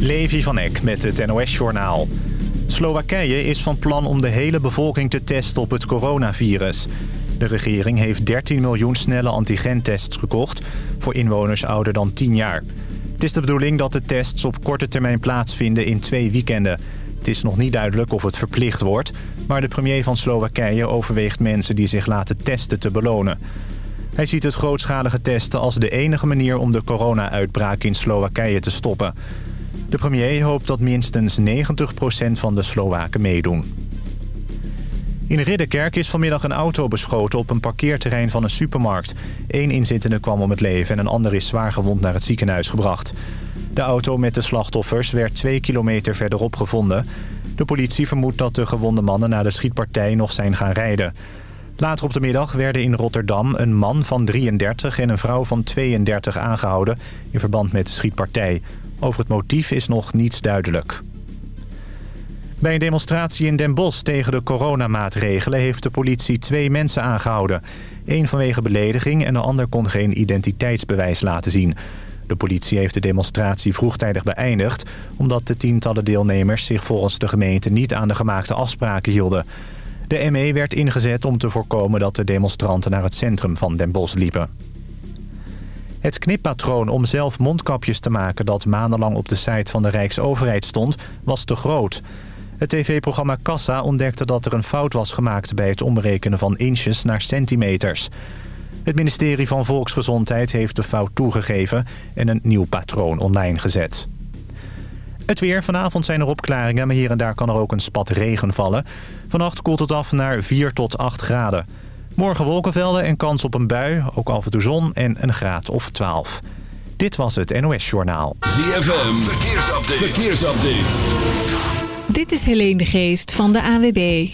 Levi van Eck met het NOS-journaal. Slowakije is van plan om de hele bevolking te testen op het coronavirus. De regering heeft 13 miljoen snelle antigentests gekocht... voor inwoners ouder dan 10 jaar. Het is de bedoeling dat de tests op korte termijn plaatsvinden in twee weekenden. Het is nog niet duidelijk of het verplicht wordt... maar de premier van Slowakije overweegt mensen die zich laten testen te belonen. Hij ziet het grootschalige testen als de enige manier om de corona-uitbraak in Slowakije te stoppen... De premier hoopt dat minstens 90% van de Slowaken meedoen. In Ridderkerk is vanmiddag een auto beschoten op een parkeerterrein van een supermarkt. Eén inzittende kwam om het leven en een ander is zwaar gewond naar het ziekenhuis gebracht. De auto met de slachtoffers werd twee kilometer verderop gevonden. De politie vermoedt dat de gewonde mannen na de schietpartij nog zijn gaan rijden. Later op de middag werden in Rotterdam een man van 33 en een vrouw van 32 aangehouden... in verband met de schietpartij. Over het motief is nog niets duidelijk. Bij een demonstratie in Den Bosch tegen de coronamaatregelen... heeft de politie twee mensen aangehouden. Eén vanwege belediging en de ander kon geen identiteitsbewijs laten zien. De politie heeft de demonstratie vroegtijdig beëindigd... omdat de tientallen deelnemers zich volgens de gemeente niet aan de gemaakte afspraken hielden. De ME werd ingezet om te voorkomen dat de demonstranten naar het centrum van Den Bosch liepen. Het knippatroon om zelf mondkapjes te maken dat maandenlang op de site van de Rijksoverheid stond, was te groot. Het tv-programma Kassa ontdekte dat er een fout was gemaakt bij het omrekenen van inches naar centimeters. Het ministerie van Volksgezondheid heeft de fout toegegeven en een nieuw patroon online gezet. Het weer. Vanavond zijn er opklaringen, maar hier en daar kan er ook een spat regen vallen. Vannacht koelt het af naar 4 tot 8 graden. Morgen wolkenvelden en kans op een bui, ook af en toe zon en een graad of 12. Dit was het NOS Journaal. ZFM, verkeersupdate. verkeersupdate. Dit is Helene de Geest van de AWB.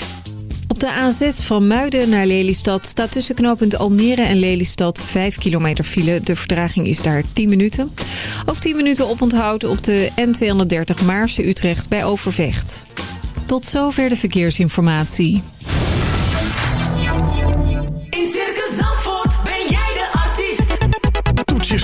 Op de A6 van Muiden naar Lelystad staat tussen knooppunt Almere en Lelystad 5 kilometer file. De verdraging is daar 10 minuten. Ook 10 minuten oponthoud op de N230 Maarse-Utrecht bij Overvecht. Tot zover de verkeersinformatie.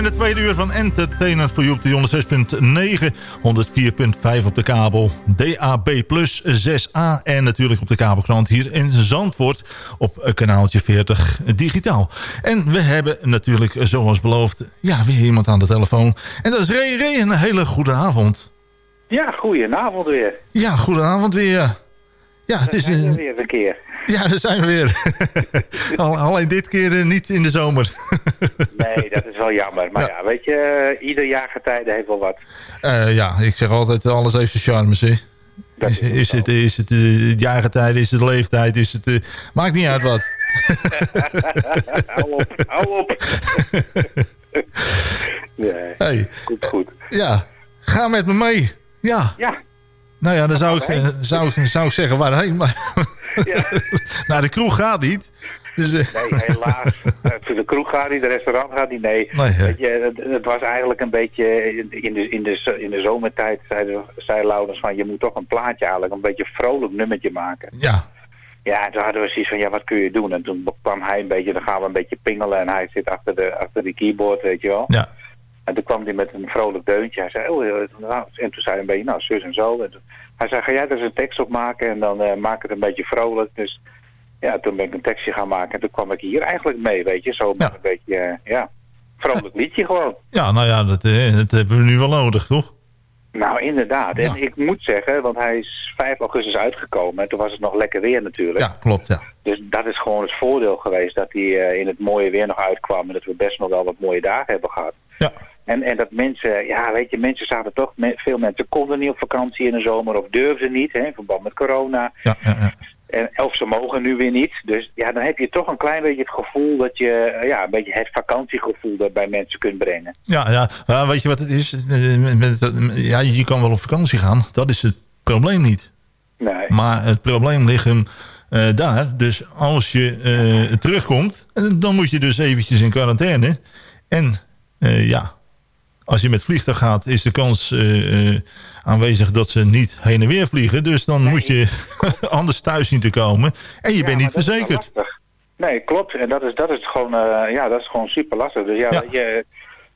In de tweede uur van Entertainment voor je op de 106.9, 104.5 op de kabel, DAB plus 6A en natuurlijk op de kabelkrant hier in Zandvoort op kanaaltje 40 digitaal. En we hebben natuurlijk zoals beloofd, ja, weer iemand aan de telefoon. En dat is Ray Ray, een hele goede avond. Ja, goedenavond weer. Ja, goede avond weer. Ja, het is... Eh, weer een keer. Ja, daar zijn we weer. Al- Alleen dit keer eh, niet in de zomer. Nee, dat is wel jammer. Maar ja, weet je, eh, ieder jaargetijde heeft wel wat. Eh, ja, ik zeg altijd alles heeft zijn charmes. Hè. Is, is het, is het uh, het jaargetijde, is het de leeftijd, is het... eh, maakt niet uit wat. hou op, hou op. nee, Hey, goed, goed. ja, ga met me mee. Ja, Ja, nou ja, dan zou ik, eh, zou, ik- zou ik zeggen waarheen. Maar ja. naar de kroeg gaat niet. Dus, eh, nee, helaas. Eh, Voor de kroeg gaat niet, de restaurant gaat niet, nee. Nee, hè. Weet je, het, het was eigenlijk een beetje, in de, in de, in de zomertijd zei, zei Laurens van, je moet toch een plaatje eigenlijk, een beetje een vrolijk nummertje maken. ja, Ja, en toen hadden we zoiets van, ja, wat kun je doen? En toen kwam hij een beetje, dan gaan we een beetje pingelen en hij zit achter de, achter de keyboard, weet je wel. ja. En toen kwam hij met een vrolijk deuntje. Hij zei, oh, eh, nou, en toen zei hij een beetje, nou, zus en zo. En toen- hij zei, ga jij er eens een tekst op maken en dan eh, maak het een beetje vrolijk. Dus ja, toen ben ik een tekstje gaan maken en toen kwam ik hier eigenlijk mee, weet je. Zo met Ja. een beetje, eh, ja, vrolijk liedje gewoon. Ja, nou ja, dat, eh, dat hebben we nu wel nodig, toch? Nou, inderdaad. En ik moet zeggen, want hij is 5 augustus uitgekomen. En toen was het nog lekker weer natuurlijk. Ja, klopt, ja. Dus dat is gewoon het voordeel geweest dat hij eh, in het mooie weer nog uitkwam. En dat we best nog wel wat mooie dagen hebben gehad. Ja, En, en dat mensen, ja weet je, mensen zaten toch, me- veel mensen konden niet op vakantie in de zomer of durfden niet, hè, in verband met corona. ja, ja. ja. En, of ze mogen nu weer niet. Dus ja, dan heb je toch een klein beetje het gevoel dat je, eh, ja, een beetje het vakantiegevoel dat bij mensen kunt brengen. Ja, ja. ja, weet je wat het is? Eh, ja, je kan wel op vakantie gaan. Dat is het probleem niet. Nee. Maar het probleem ligt hem eh, daar. Dus als je eh, terugkomt, eh, dan moet je dus eventjes in quarantaine. En eh, ja, als je met vliegtuig gaat, is de kans eh, eh, aanwezig dat ze niet heen en weer vliegen. Dus dan moet je anders thuis zien te komen. En je Ja, bent niet dat verzekerd. Nee, klopt. En dat is, dat is gewoon, eh, ja, dat is gewoon super lastig. Dus ja, je,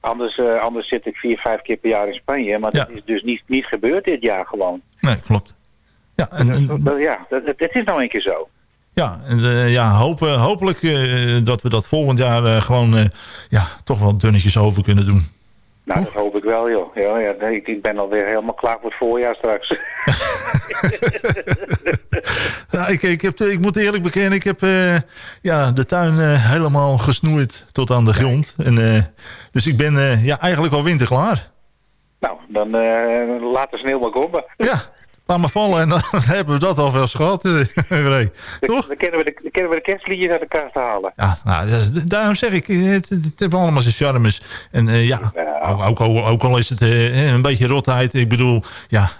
anders, anders zit ik vier, vijf keer per jaar in Spanje. Maar dat Ja. is dus niet, niet gebeurd dit jaar gewoon. Nee, klopt. Ja, en, en- Dat- dat- ja, dat, het, is nou een keer zo. Ja, en, ja hopen, hopelijk dat we dat volgend jaar gewoon ja, toch wel dunnetjes over kunnen doen. Nou, dat hoop ik wel, joh. Ja, ja, nee, ik, ben alweer helemaal klaar voor het voorjaar straks. Ja, ik, ik, heb, ik moet eerlijk bekennen, ik heb eh, ja, de tuin eh, helemaal gesnoeid tot aan de grond. En, eh, dus ik ben ja, eigenlijk al winterklaar. nou, dan laat de sneeuw maar komen. Ja, laat maar vallen en dan hebben we dat al wel eens gehad, eh, Ray. Toch? Dan kunnen we de, dan kunnen we de kerstliedjes uit de kast halen. Ja, nou, dat is- daarom zeg ik, eh, het, het heeft allemaal zijn charmes. En eh, ja, ook, ook, al- ook al is het een beetje rotheid. Ik bedoel, ja,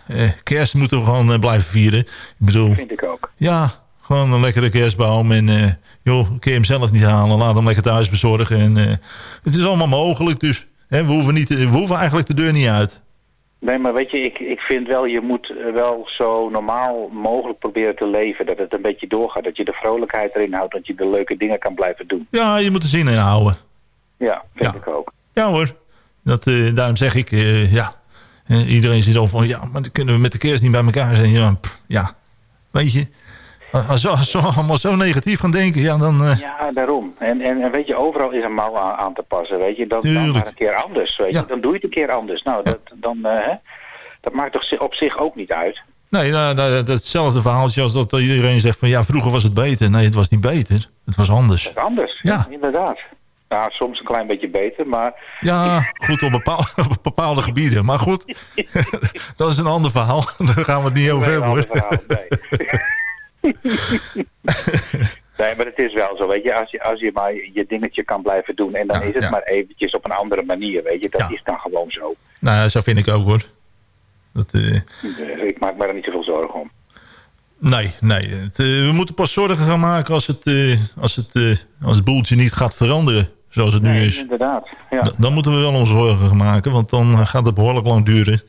kerst moeten we gewoon blijven vieren. Ik bedoel, Vind ik ook. ja, gewoon een lekkere kerstboom. En joh, kun je hem zelf niet halen, laat hem lekker thuis bezorgen. En het is allemaal mogelijk, dus hè, we, hoeven niet, we hoeven eigenlijk de deur niet uit. Nee, maar weet je, ik, ik vind wel, je moet eh, wel zo normaal mogelijk proberen te leven. Dat het een beetje doorgaat. Dat je de vrolijkheid erin houdt. Dat je de leuke dingen kan blijven doen. Ja, je moet er zin in houden. Ja, vind Ja. ik ook. Ja hoor, dat, eh, daarom zeg ik, eh, ja. Iedereen zit al van, ja, maar dan kunnen we met de kerst niet bij elkaar zijn. Ja, pff, ja. weet je. Als we als we allemaal zo negatief gaan denken, ja, dan... eh, Ja, daarom. En, en, en weet je, overal is een mouw aan, aan te passen, weet je. Dan, dan maar een keer anders, weet Ja. je. Dan doe je het een keer anders. Nou, dat, dan, hè, dat maakt toch op zich ook niet uit. Nee, nou, nou, dat hetzelfde verhaaltje als dat iedereen zegt van, ja, vroeger was het beter. Nee, het was niet beter. Het was anders. Anders. Ja. Inderdaad. Nou, soms een klein beetje beter, maar Ja, goed, op bepaalde, op bepaalde gebieden. Maar goed, dat is een ander verhaal. Daar gaan we het niet over hebben, hoor. verhaal, nee. nee, maar het is wel zo, weet je, als je, als je maar je dingetje kan blijven doen en dan Ja, is het ja. maar eventjes op een andere manier, weet je, dat Ja. is dan gewoon zo. Nou, zo vind ik ook, hoor. Dat, eh, Dus ik maak me er niet zoveel zorgen om. Nee, nee. Het, eh, we moeten pas zorgen gaan maken als het, eh, als, het, eh, als het boeltje niet gaat veranderen zoals het nu is. inderdaad. Ja, D- Dan moeten we wel onze zorgen gaan maken, want dan eh, gaat het behoorlijk lang duren.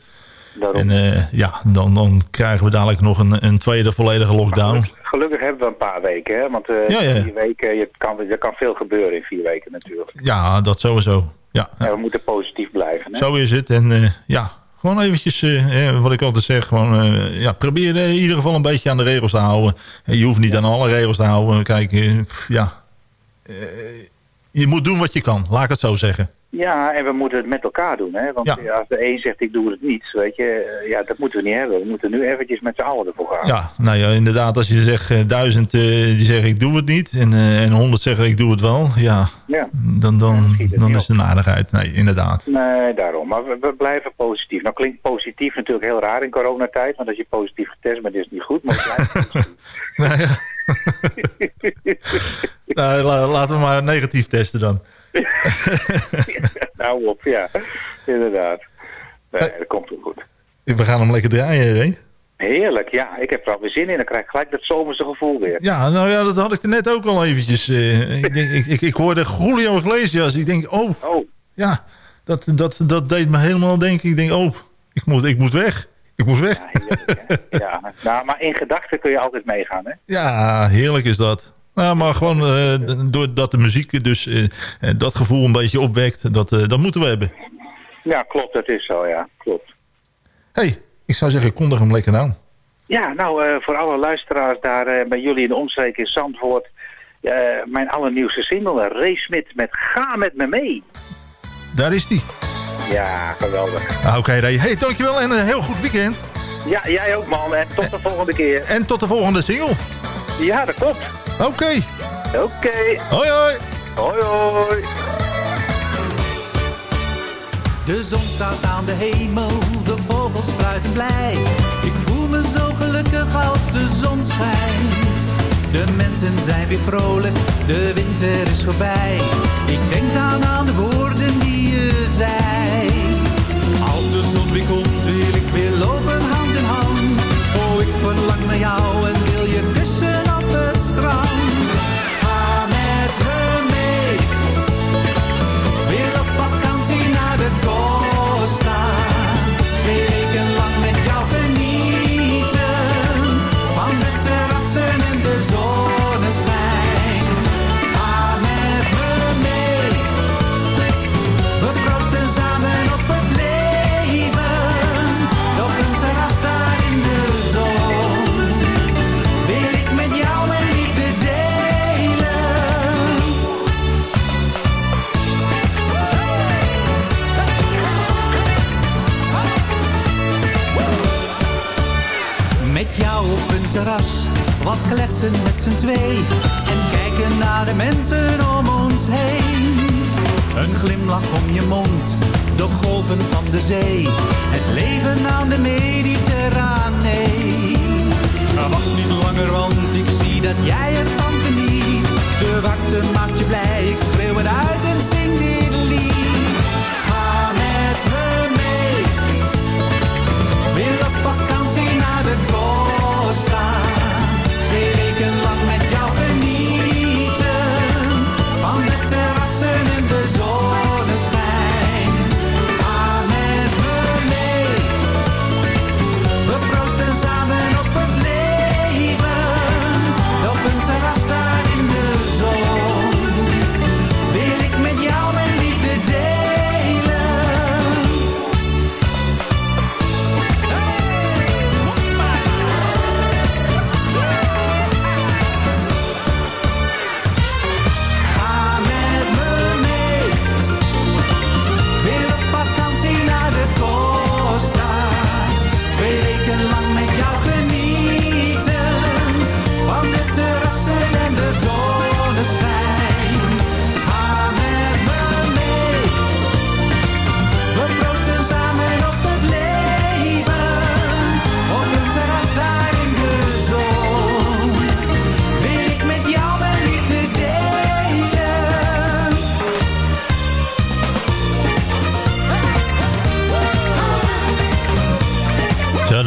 Daarom. En eh, ja, dan, dan krijgen we dadelijk nog een, een tweede volledige lockdown. Gelukkig, gelukkig hebben we een paar weken, hè? Want eh Ja, ja. vier weken, je kan, er kan veel gebeuren in vier weken natuurlijk. Ja, dat sowieso. Ja, ja, we moeten positief blijven, hè? zo is het. En eh, ja, gewoon eventjes, eh, wat ik altijd zeg, gewoon, eh, ja, probeer in ieder geval een beetje aan de regels te houden. Je hoeft niet aan alle regels te houden. Kijk, eh, ja, je moet doen wat je kan, laat ik het zo zeggen. Ja, en we moeten het met elkaar doen, hè? Want Ja. eh, als de een zegt ik doe het niet, weet je, eh, ja, dat moeten we niet hebben. We moeten nu eventjes met z'n allen ervoor gaan. Ja, nou ja, inderdaad, als je zegt eh, duizend eh, die zeggen ik doe het niet en, en honderd zeggen ik doe het wel, ja, Ja. dan, dan, dan is het een aardigheid. Nee, inderdaad. Nee, daarom. Maar we, we blijven positief. Nou klinkt positief natuurlijk heel raar in coronatijd, want als je positief getest bent is het niet goed, maar het blijft positief. Nou, ja. nou, la- laten we maar negatief testen dan. nou op, ja. Inderdaad. Nee, dat komt wel goed. We gaan hem lekker draaien, hè? Heerlijk, ja. Ik heb er alweer zin in. Dan krijg ik gelijk dat zomerse gevoel weer. Ja, nou ja, dat had ik er net ook al eventjes. eh, ik, denk, ik, ik, ik hoorde Julio Iglesias. Ik denk, oh, Oh, ja, dat, dat, dat deed me helemaal denken. Ik denk, oh, ik moet, ik moet weg. Ik moet weg. ja. Nou, maar in gedachten kun je altijd meegaan, hè? Ja, heerlijk is dat. Nou, maar gewoon d- doordat de muziek dus eh, eh, dat gevoel een beetje opwekt, dat, dat moeten we hebben. Ja, klopt. Dat is zo, ja. Klopt. hey, ik zou zeggen, kondig hem lekker aan. Ja, nou, voor alle luisteraars daar bij jullie in de omstreek in Zandvoort. mijn allernieuwste single, Ray Smit met Ga met me mee. Daar is die. Ja, geweldig. Ah, Oké, Ray. Hey, dankjewel en een heel goed weekend. Ja, jij ook man. En tot de volgende keer. En tot de volgende single. Ja, dat klopt. Oké. Oké. Hoi, hoi. Hoi, hoi. De zon staat aan de hemel, de vogels fluiten blij. Ik voel me zo gelukkig als de zon schijnt. De mensen zijn weer vrolijk, de winter is voorbij. Ik denk dan aan de woorden die je zei. Weer komt, wil ik weer lopen hand in hand. Oh, ik verlang naar jou wat kletsen met z'n twee. En kijken naar de mensen om ons heen. Een glimlach om je mond, de golven van de zee. Het leven aan de Mediterranee. Wacht niet langer, want ik zie dat jij ervan geniet. De wakte maakt je blij, ik schreeuw het uit en zing dit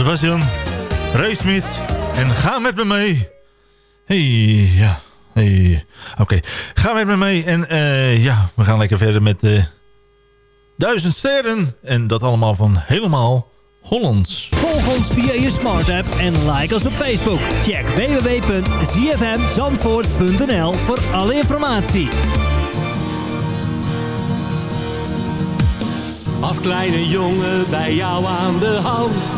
was hij dan. Ray Smith. En ga met me mee. Hey, ja. Hey. Oké, ga met me mee. En eh, ja, we gaan lekker verder met eh Duizend Sterren. En dat allemaal van helemaal Hollands. Volg ons via je smart app en like ons op Facebook. Check www.zfmzandvoort.nl voor alle informatie. Als kleine jongen bij jou aan de hand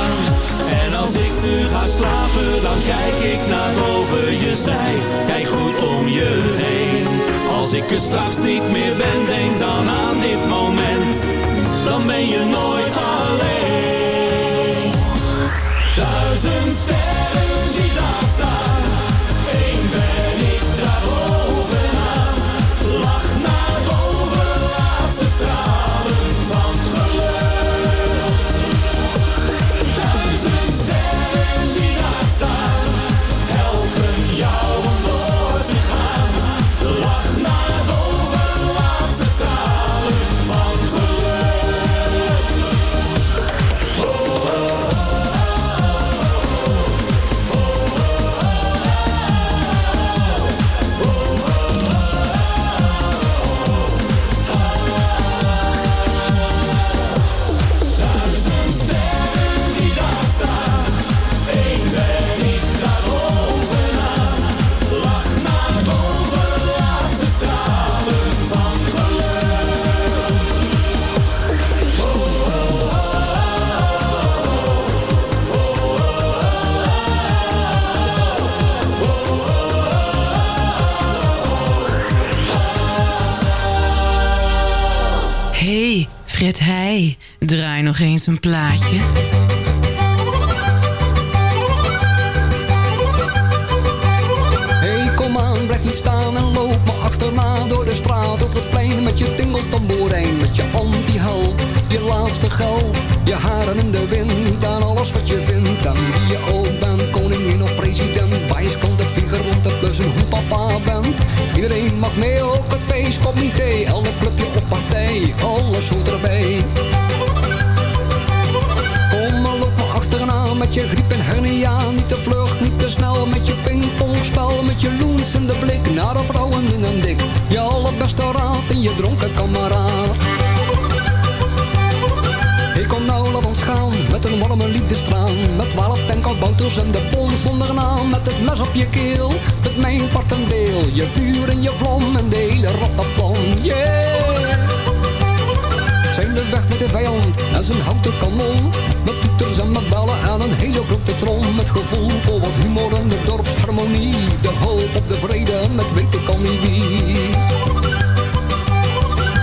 Ga slapen, dan kijk ik naar boven je zij. Kijk goed om je heen. Als ik er straks niet meer ben, denk dan aan dit moment. Dan ben je nooit alleen. Duizend nog eens een plaatje. Hey, kom aan, blijf niet staan en loop me achterna door de straat op het plein met je tingeltamboerijn, met je anti-held, je laatste geld, je haren in de wind en alles wat je vindt en wie je ook bent, koningin of president, wijs komt de vinger rond het plussen hoe papa bent. Iedereen mag mee op het feestcomité, elk clubje je loensende blik naar de vrouwen in een dik. Je allerbeste raad en je dronken kameraad. Ik laat ons gaan met een warme liefdestraan. Met twaalf tankkabouters en de bon zonder naam. Met het mes op je keel, met mijn part deel. Je vuur en je vlam en de hele rattenplan. Yeah! zijn we weg met de vijand en zijn houten kanon. Met toeters en met bellen en een hele grote trom. Met gevoel voor wat humor en de dorpsharmonie. De hoop op de vrede met weet ik al niet wie.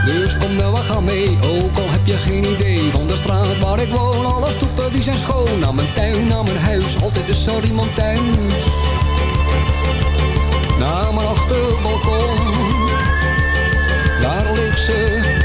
Dus kom nou, we gaan mee, ook al heb je geen idee van de straat waar ik woon. Alle stoepen die zijn schoon, naar mijn tuin, naar mijn huis, altijd is er iemand thuis. Naar mijn achterbalkon, daar ligt ze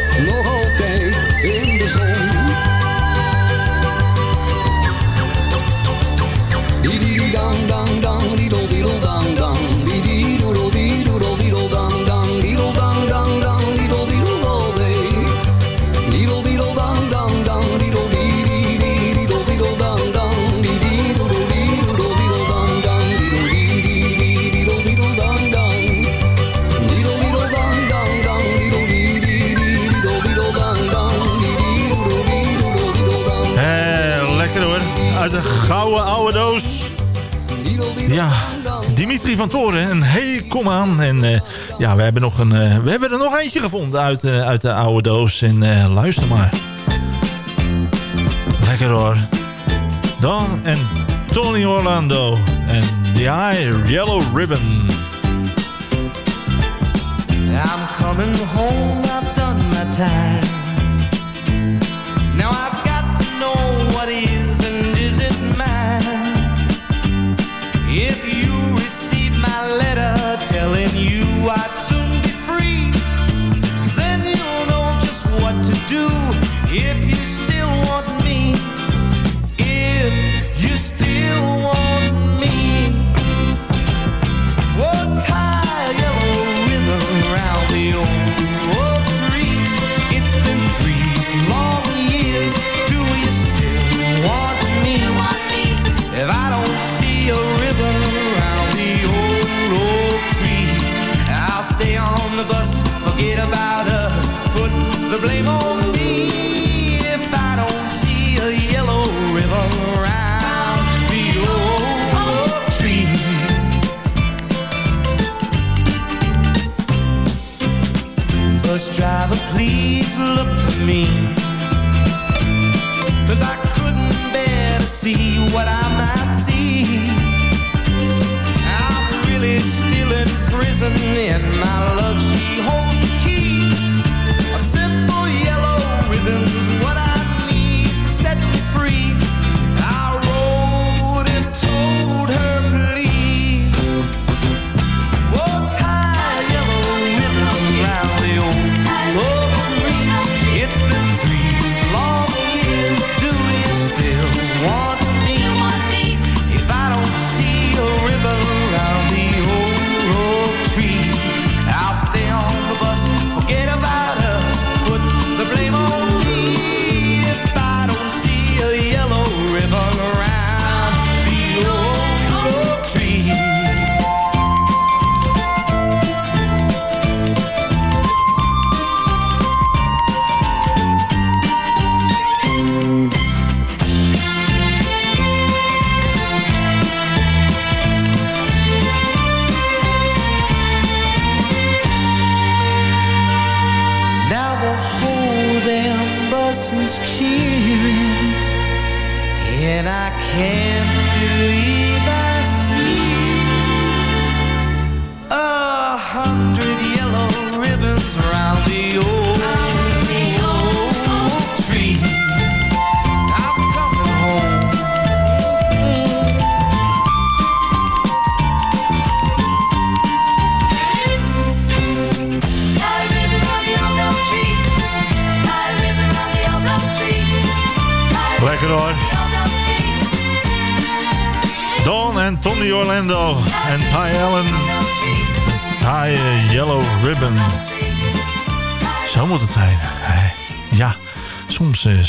gouden oude doos. Ja, Dimitri van Toren. En hey, kom aan. En eh, ja, we hebben, nog een, eh, we hebben er nog eentje gevonden uit, eh, uit de oude doos. En luister maar. Lekker hoor. Dan en Tony Orlando. En The Eye Yellow Ribbon. I'm coming home, I've done my time.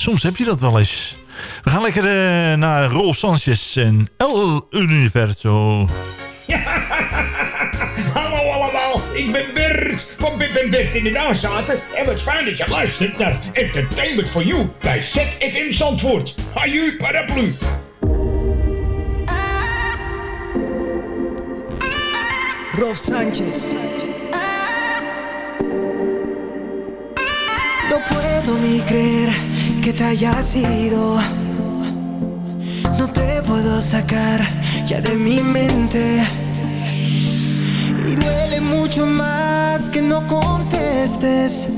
Soms, heb je dat wel eens. We gaan lekker eh, naar Rolf Sanchez en El Universo. Hallo allemaal, ik ben Bert van Bip en Bert in de Nazaten. En wat fijn dat je luistert naar Entertainment for You bij ZFM Zandvoort. Haju paraplu. Rolf Sánchez. No puedo ni creer que te hayas ido. No te puedo sacar ya de mi mente. Y duele mucho más que no contestes.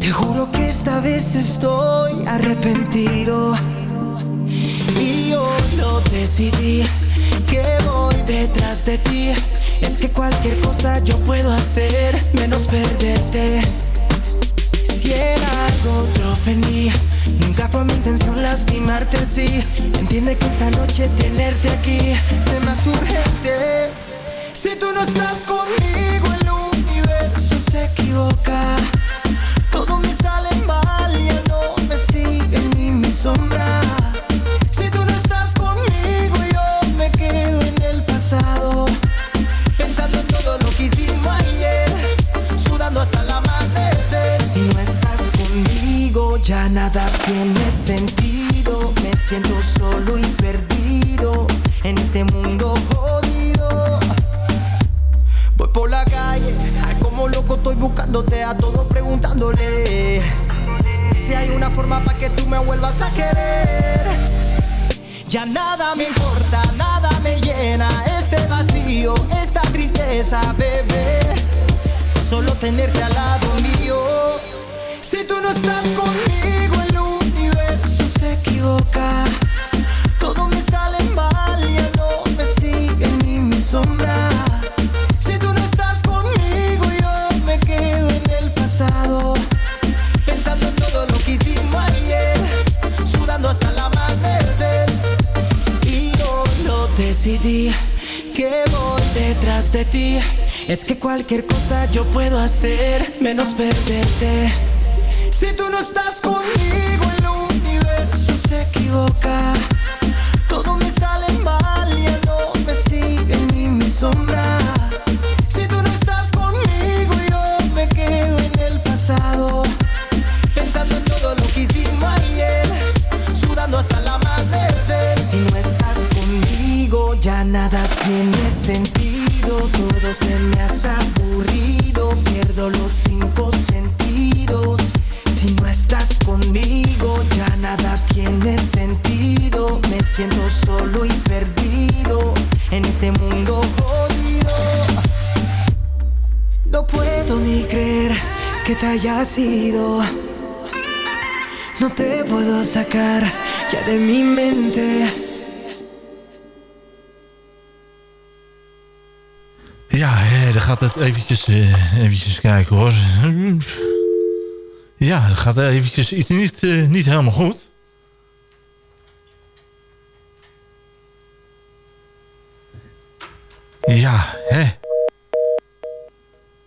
Te juro que esta vez estoy arrepentido. Y yo lo decidí que voy detrás de ti. Es que cualquier cosa yo puedo hacer menos perderte. Nunca fue mi intención lastimarte sí. Entiende que esta noche tenerte aquí se me hace urgente. Si tú no estás conmigo, el universo se equivoca. Es que cualquier cosa yo puedo hacer, menos perderte. Si tú no estás conmigo, el universo se equivoca. Se me hace aburrido, pierdo los cinco sentidos. Si no estás conmigo, ya nada tiene sentido. Me siento solo y perdido en este mundo jodido. No puedo ni creer que te hayas ido. No te puedo sacar ya de mi mente. Gaat het eventjes, eh, eventjes kijken hoor. Ja, gaat eventjes iets niet, eh, niet helemaal goed. Ja, hè.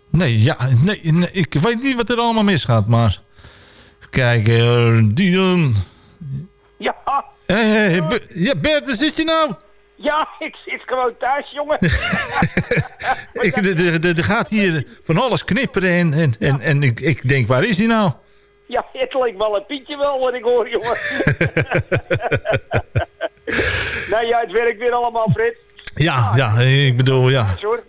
Nee, ja, nee, nee, ik weet niet wat er allemaal misgaat, maar... Kijk, die dan... Ja, Hé, Be- ja, Bert, waar zit je nou? Ja, ik zit gewoon thuis, jongen. Ik, er- gaat hier van alles knipperen en, en, en, en ik, ik denk, waar is die nou? Ja, het lijkt wel een Pietje wel wat ik hoor, jongen. nou ja, het werkt weer allemaal, Fred. Ja, ja, ik bedoel, ja. Hoor.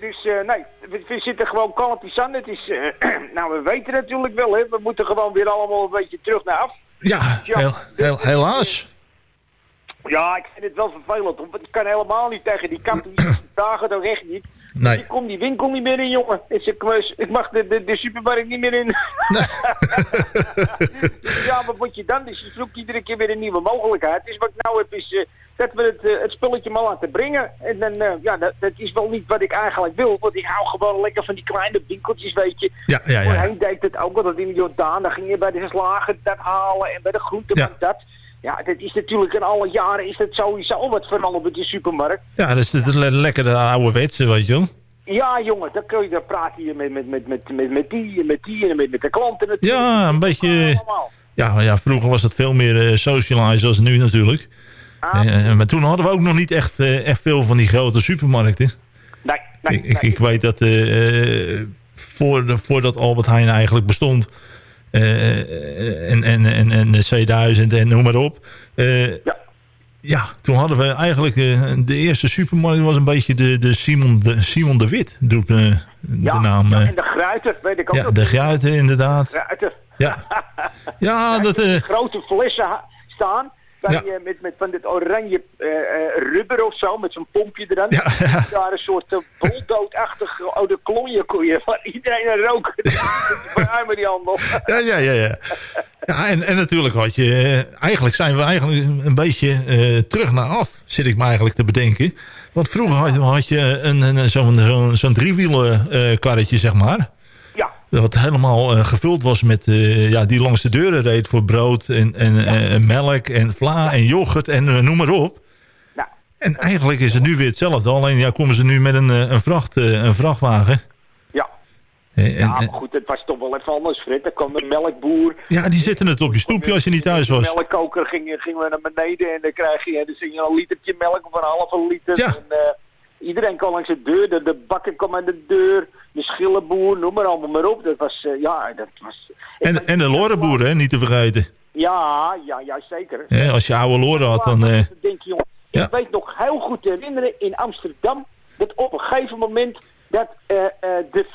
Dus eh, nee, we, we zitten gewoon kalmpjes aan. Het is, eh, nou, we weten natuurlijk wel, hè. We moeten gewoon weer allemaal een beetje terug naar af. Ja, Ja. heel, heel, helaas. Ja, ik vind het wel vervelend, want ik kan helemaal niet tegen die kapitalistische dagen, dat echt niet. Nee. Ik kom die winkel niet meer in, jongen. Dus ik, ik mag de, de, de supermarkt niet meer in. Dus ja, wat moet je dan? Dus je zoekt iedere keer weer een nieuwe mogelijkheid. Dus wat ik nou heb is, eh, dat we het, eh, het spulletje maar laten brengen. En dan, eh, ja, dat, dat is wel niet wat ik eigenlijk wil. Want ik hou gewoon lekker van die kleine winkeltjes, weet je. Ja, ja, ja. Voorheen deed het ook wel, dat in Jordaan, dan ging je bij de slager dat halen en bij de groenteman Ja. dat. Ja, dat is natuurlijk in alle jaren is dat sowieso wat veranderd met de supermarkt. Ja, dat is het le- lekkere ouderwetse, weet je wel. Ja, jongen, dan kun je dan praten je met, met, met, met, met, met die en met die en met, met de klanten natuurlijk. Ja, een beetje... Ja, ja, vroeger was het veel meer eh socializen als nu natuurlijk. Eh, maar toen hadden we ook nog niet echt, eh, echt veel van die grote supermarkten. Nee, nee, Ik, ik, ik weet dat eh, eh, voor de, voordat Albert Heijn eigenlijk bestond... eh, en, en, en, en C1000 en noem maar op... eh, ja. toen hadden we eigenlijk... eh, de eerste supermarkt was een beetje de, de, Simon, de Simon de Wit, doet eh, de naam. Ja, eh. en de gruiter, weet ik ook ja, de Gruiten inderdaad. Gruiter. Ja, ja dat... eh, grote flessen staan. Je met, met van dit oranje eh, eh, rubber of zo, met zo'n pompje eran. Daar een soort uh, oude klonje koeien. Waar iedereen een rook. Verruimen die handel. Ja, ja, ja. ja. ja en, en natuurlijk had je... eigenlijk zijn we eigenlijk een beetje terug naar af, zit ik me eigenlijk te bedenken. Want vroeger had, had je een, een, zo'n zo'n driewielen karretje, zeg maar. Wat helemaal eh, gevuld was met... eh, ja, die langs de deuren reed voor brood en, en, eh, melk en vla en yoghurt en noem maar op. En eigenlijk is het nu weer hetzelfde. Alleen ja, komen ze nu met een, een, vracht, een vrachtwagen. Ja. En- Ja, en- maar goed, het was toch wel even anders, Fred. Dan kwam de melkboer. ja, die zitten het op je stoepje als je niet thuis De was. melkkoker gingen ging we naar beneden en dan krijg je, je een litertje melk of een halve liter. Ja. En, iedereen kwam langs de deur, de, de bakker kwam aan de deur, de schillenboer, noem maar allemaal maar op. Dat was, eh, ja, dat was... En, en de lorenboeren, hè, niet te vergeten. Ja, ja, ja, zeker. Als je oude loren had, dan... eh, Ik denk, jongen, ik weet nog heel goed te herinneren in Amsterdam, dat op een gegeven moment dat eh, de,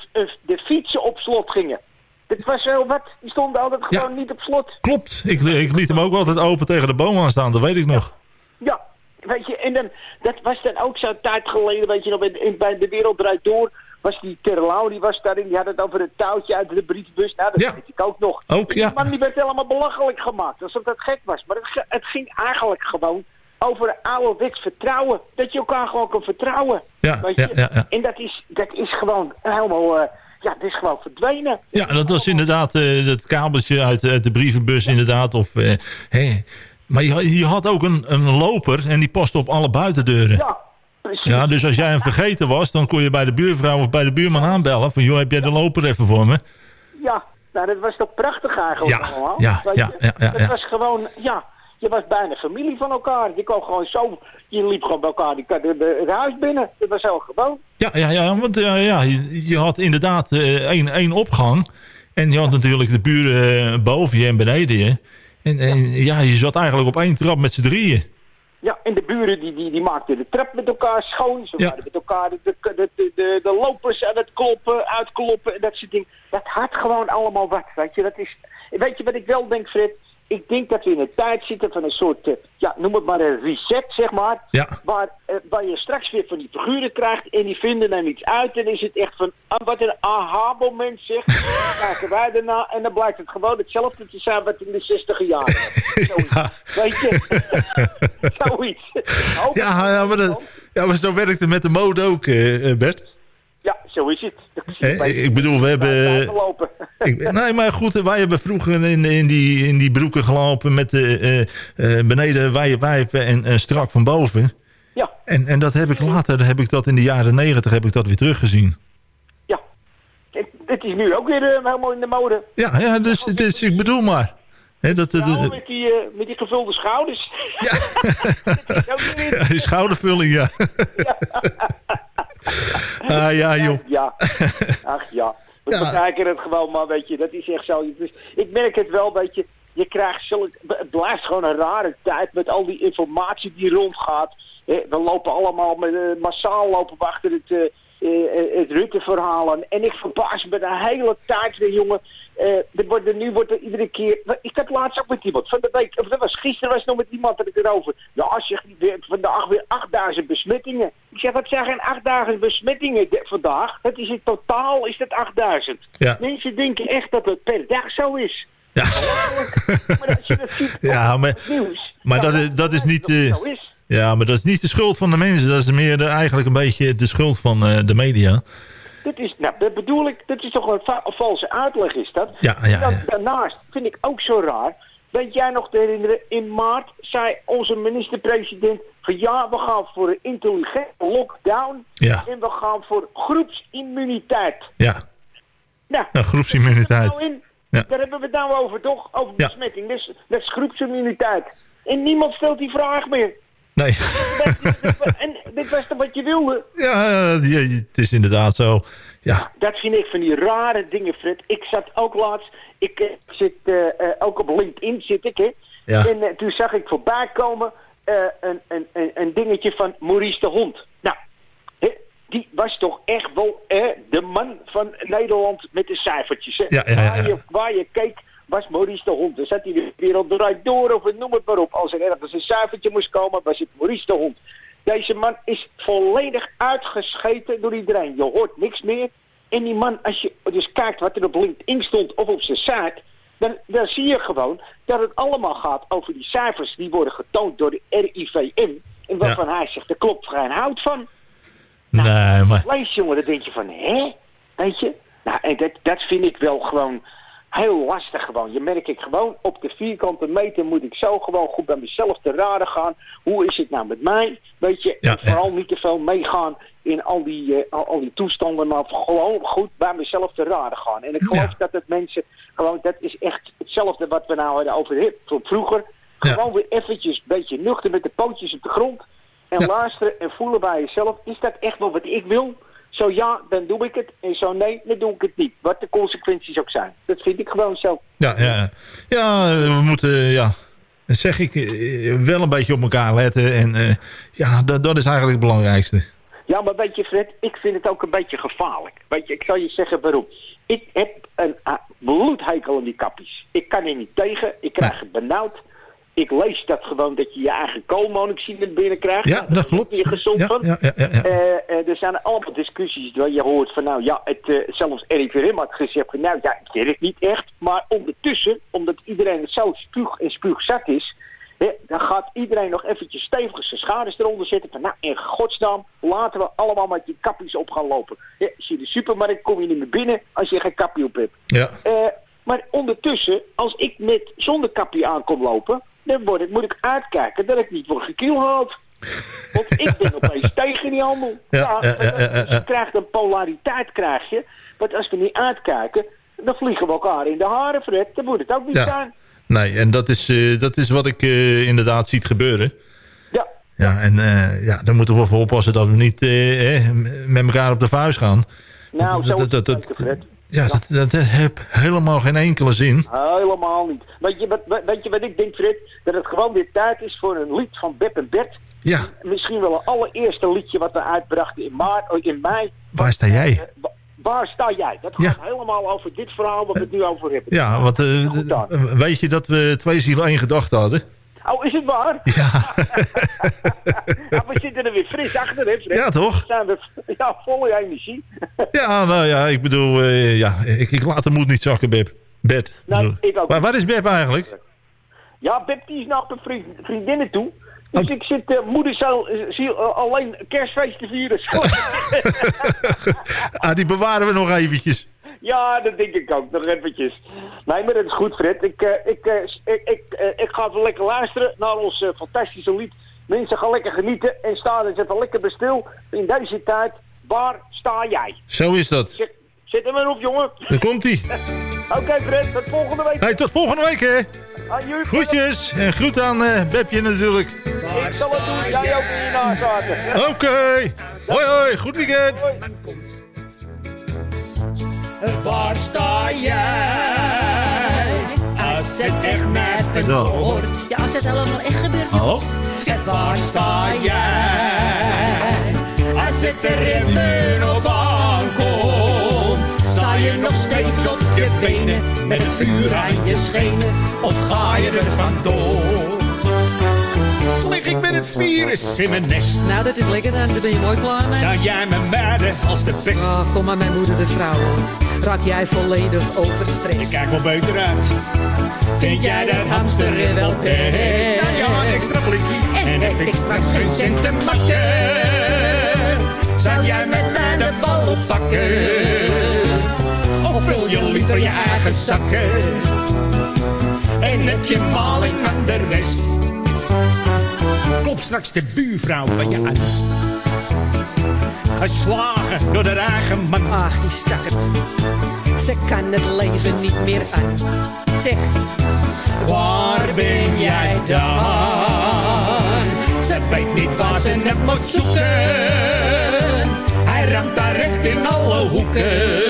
de fietsen op slot gingen. Het was wel wat, die stonden altijd gewoon niet op slot. klopt. Ik, ik liet hem ook altijd open tegen de boom aanstaan, dat weet ik nog. Ja, weet je, en dan, dat was dan ook zo'n tijd geleden, weet je nog, in, in- bij De Wereld Draait Door, was die Terlouw, die was daarin, die had het over het touwtje uit de brievenbus. Nou, dat weet ik ook nog. Ook, ja. Die werd helemaal belachelijk gemaakt, alsof dat gek was. Maar het, het ging eigenlijk gewoon over ouderwets vertrouwen. Dat je elkaar gewoon kan vertrouwen. Ja, weet ja, je? ja, ja. En dat is, dat is gewoon helemaal, eh, ja, dat is gewoon verdwenen. Ja, dat was inderdaad eh het kabeltje uit, uit de brievenbus inderdaad. Of, eh, hè. Maar je, je had ook een, een loper en die paste op alle buitendeuren. Ja, precies. Ja, dus als jij hem vergeten was, dan kon je bij de buurvrouw of bij de buurman aanbellen. Van, joh, heb jij de loper even voor me? Ja, nou dat was toch prachtig eigenlijk Ja, allemaal. ja, ja, je? ja, ja, Het ja. was gewoon, ja, je was bijna familie van elkaar. Je kwam gewoon zo, je liep gewoon bij elkaar die, het huis binnen. Dat was heel gewoon. Ja, ja, ja want eh, ja, je, je had inderdaad één, één opgang. En je had natuurlijk de buren eh, boven je en beneden je. En, en ja, je zat eigenlijk op één trap met z'n drieën. Ja, en de buren die, die, die maakten de trap met elkaar schoon. Ze Ja. waren met elkaar de, de, de, de, lopers aan het kloppen, uitkloppen en dat soort dingen. Dat had gewoon allemaal wat, weet je. Dat is, weet je wat ik wel denk, Fred? Ik denk dat we in een tijd zitten van een soort, eh, ja, noem het maar een reset, zeg maar. Ja. Waar, eh, waar je straks weer van die figuren krijgt en die vinden er iets uit. En is het echt van, ah, wat een aha-moment zeg. Dan kijken wij erna en dan blijkt het gewoon hetzelfde te zijn wat in de 60 jaren. Weet je? Zoiets. Ja, ja, maar, dat, ja, maar zo werkt het met de mode ook, eh, Bert. Ja, zo is het. Ik bedoel, we hebben... Ik, nee, maar goed, wij hebben vroeger in, in, die, in die broeken gelopen met de eh, eh, beneden wijde wijpen en, en strak van boven. Ja. En, en dat heb ik later, heb ik dat in de jaren negentig, heb ik dat weer teruggezien. Het, het is nu ook weer eh, helemaal in de mode. Ja, ja dus, dus ik bedoel maar. Hè, dat, dat, met, die, eh, met die gevulde schouders. Ja. dat is ook weer ja, die schoudervulling, ja. Ah, ja, joh. Ja, ach ja. We bekijken het gewoon maar, weet je. Dat is echt zo. Dus ik merk het wel, weet je. Je krijgt zulke... Het blijft gewoon een rare tijd met al die informatie die rondgaat. We lopen allemaal met, eh, massaal lopen we achter het, eh, eh, het Rutte-verhaal. En ik verbaas me de hele tijd weer, jongen. Eh, er nu wordt er iedere keer... Ik had laatst ook met iemand van de week... Of dat was gisteren was het nog met iemand dat ik erover... Ja, als je weer, vandaag weer 8000 besmettingen. Ik zeg, dat zijn geen 8000 besmettingen de- vandaag. Het is in totaal is het 8000. Ja. Mensen denken echt dat het per dag zo is. Ja. maar als je dat ziet Ja, maar, nieuws... maar dat, is, dat is niet... ja, maar dat is niet de schuld van de mensen. Dat is meer de, eigenlijk een beetje de schuld van eh, de media. Dit is, nou, dat bedoel ik, dat is toch een, va- een valse uitleg is dat. Ja, ja, Daarnaast vind ik ook zo raar Weet jij nog te herinneren, in maart zei onze minister-president van ja, we gaan voor een intelligente lockdown Ja. en we gaan voor groepsimmuniteit. Ja, Nou, nou, groepsimmuniteit. nou in, Ja. daar hebben we het nou over, toch? Over besmetting. Dat is, dat is groepsimmuniteit. En niemand stelt die vraag meer. Nee. en dit was toch wat je wilde? Ja, het is inderdaad zo. Ja, Dat vind ik van die rare dingen, Fred. Ik zat ook laatst, ik eh, zit eh, eh, ook op LinkedIn zit ik, hè. Ja. En toen zag ik voorbij komen een, een, een, een dingetje van Maurice de Hond. Nou, die was toch echt wel de man van Nederland met de cijfertjes. Hè? Ja, ja, ja, ja. Waar, je, waar je keek was Maurice de Hond. Dan zat hij de wereld draait door of noem het maar op. Als er ergens een cijfertje moest komen, was het Maurice de Hond. Deze man is volledig uitgescheten door iedereen. Je hoort niks meer. En die man, als je dus kijkt wat er op LinkedIn stond of op zijn site... Dan, dan zie je gewoon dat het allemaal gaat over die cijfers... die worden getoond door de RIVM. En waarvan hij zegt, er klopt geen hout van. nee, maar... Lees jongen, dan denk je van, hè? Weet je? Nou, en dat, dat vind ik wel gewoon heel lastig gewoon. Je merkt ik gewoon, op de vierkante meter moet ik zo gewoon goed bij mezelf te raden gaan. Hoe is het nou met mij? Weet je, vooral niet te veel meegaan in al die, eh, al, die toestanden, maar gewoon goed bij mezelf te raden gaan. En ik geloof dat het mensen, gewoon, dat is echt hetzelfde wat we nou hadden over hip, van vroeger. Gewoon weer eventjes een beetje nuchter met de pootjes op de grond. En luisteren en voelen bij jezelf. Is dat echt wel wat ik wil? Zo ja, dan doe ik het. En zo nee, dan doe ik het niet. Wat de consequenties ook zijn. Dat vind ik gewoon zo. Ja, ja. ja we moeten, ja, dan zeg ik, eh, wel een beetje op elkaar letten. En eh, ja, dat, dat is eigenlijk het belangrijkste. Ja, maar weet je Fred, ik vind het ook een beetje gevaarlijk. Weet je, ik zal je zeggen waarom. Ik heb een bloedhekel aan die kappies. Ik kan er niet tegen. Ik krijg het benauwd. Ik lees dat gewoon dat je je eigen koolmonoxide binnen krijgt. Ja, dat klopt. Je gezond Ja, van. ja, ja, ja, ja. Eh, eh, er zijn allemaal discussies waar je hoort van nou ja, het, eh, zelfs RIVM had gezegd nou ja, ik weet het niet echt. Maar ondertussen, omdat iedereen zo spuug en spuugzat is, hè, dan gaat iedereen nog eventjes stevig zijn schouders eronder zetten van nou in godsnaam laten we allemaal met die kapjes op gaan lopen. Ja, als je de supermarkt kom je niet meer binnen als je geen kapje op hebt. Ja. Maar ondertussen, als ik met zonder kapje aankom lopen, dan word ik, moet ik uitkijken dat ik niet word gekielhaald. Want ik ben opeens tegen die handel. Ja, ja, ja, ja, ja. Je krijgt een polariteit, krijg je. Want als we niet uitkijken, dan vliegen we elkaar in de haren, Fred. Dan moet het ook niet Ja. zijn. Nee, en dat is, eh, dat is wat ik eh, inderdaad ziet gebeuren. Ja. Ja, en eh, ja, daar moeten we voor oppassen dat we niet eh, met elkaar op de vuist gaan. Nou, zo dat, dat, dat, Fred. Ja, dat, dat heeft helemaal geen enkele zin. Helemaal niet. Weet je, wat, weet je wat ik denk, Fred? Dat het gewoon weer tijd is voor een lied van Beb en Bert. Ja. Misschien wel een allereerste liedje wat we uitbrachten in, maart, oh, in mei. Waar sta jij? Wa- Waar sta jij? Dat gaat helemaal over dit verhaal wat we het nu over hebben. Ja, want eh, weet je dat we twee zielen één gedachte hadden? Oh, is het waar? Ja. Ja, we zitten er weer fris achter, hè, Fred? Ja, toch? Zijn we ja, volle energie. Ja, nou ja, ik bedoel, eh, ja, ik, ik laat de moed niet zakken, Beb. Bert. Nou, ik ook Maar waar is Beb eigenlijk? Ja, Beb die is naar vriend, vriendinnen toe. Dus ik zit uh, alleen kerstfeest te vieren. Ah, die bewaren we nog eventjes. Ja, dat denk ik ook. Nog eventjes. Nee, maar dat is goed, Fred. Ik, eh, ik, eh, ik, ik, eh, ik ga even lekker luisteren naar ons fantastische lied. Mensen gaan lekker genieten en staan eens even lekker bij stil. In deze tijd, waar sta jij? Zo is dat. Zet, zet hem erop, jongen. Daar komt hij. Oké, Fred. Tot volgende week. Hey, tot volgende week, hè. Adieu. Groetjes. En groet aan Bebje natuurlijk. Ik zal het doen. Jij ook in je nazaten. Oké. Hoi, hoi. Goed weekend. Waar sta jij? Als het echt net Zo. wordt. Ja, als het allemaal echt gebeurt. Hallo? Zeg, waar sta jij? Als het er even op aankomt. Sta je nog steeds op je benen. Met het vuur aan je schenen. Of ga je er vandoor? Lig ik met het virus in mijn nest. Nou, dat is lekker dan. Daar ben je mooi klaar mee. Zou jij me mijden als de best? Oh, kom maar, mijn moeder de vrouw. Raak jij volledig overstress? Kijk wel beter uit. Vind jij dat hamster wel best? Nou ja, een extra blikje. En heb ik straks geen cent te makken? Zou jij met mij de bal oppakken? Of vul je liever je eigen zakken? En heb je maling aan de rest. Klop straks de buurvrouw van je aan. Geslagen door de eigen man. Ach, die stak het. Ze kan het leven niet meer aan. Zeg, Waar ben jij dan? Ze weet niet waar ze het moet zoeken. Hij ramt daar recht in alle hoeken.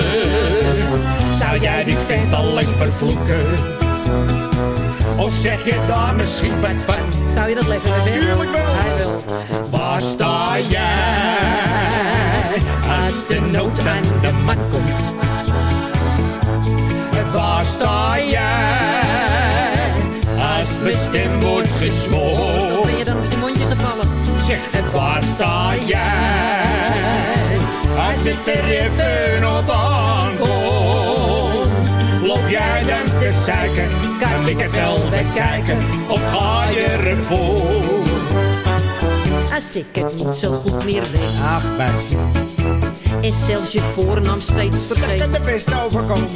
Zou jij die vent alleen vervloeken? Of zeg je daar misschien wat van? zou je dat lekker willen? Tuurlijk wel. Hij wil. Waar sta jij als de nood aan de man komt? Waar sta jij als de stem wordt gezworen? Ben je dan op je mondje gevallen? Zeg, en waar sta jij als het er even op aankomt? Jij dan te zeiken? Kan ik het wel bekijken? Of ga je ervoor? Als ik het niet zo goed meer weet. Ach, meisje. En zelfs je voornaam steeds Dat vergeet. kan de beste overkomen.